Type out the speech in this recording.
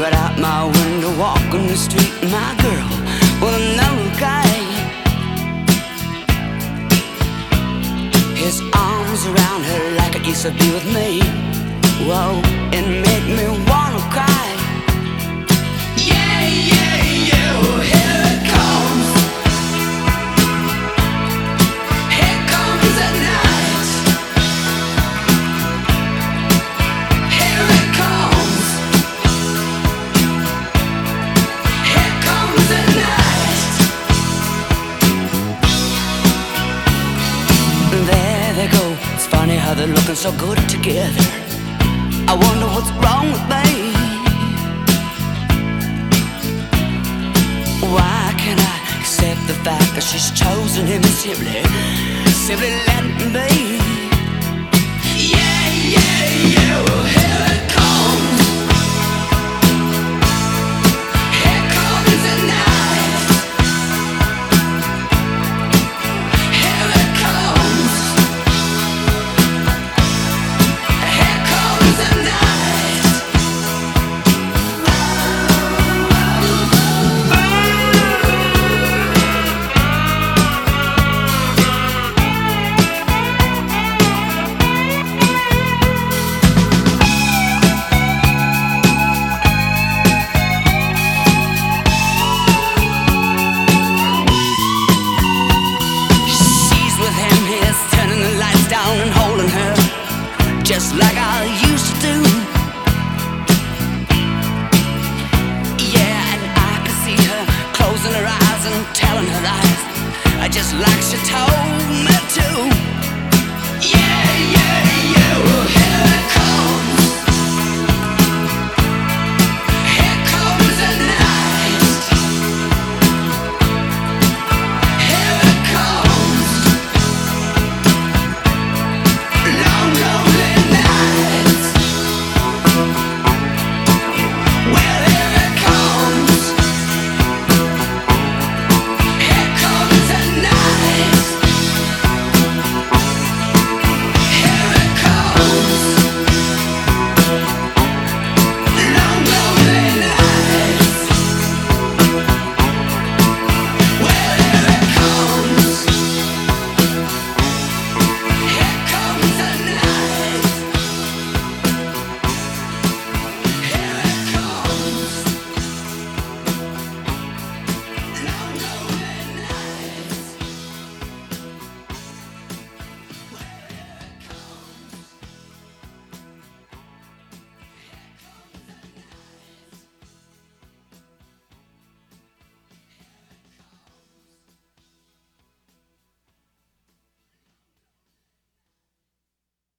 But out my window, walking the street, my girl with another guy. His arms around her like it used to be with me. Whoa, and make me walk. They're looking so good together. I wonder what's wrong with me. Why can't I accept the fact that she's chosen him simply, simply let me like I used to do. Yeah, and I can see her closing her eyes and telling her lies, just like she told me to.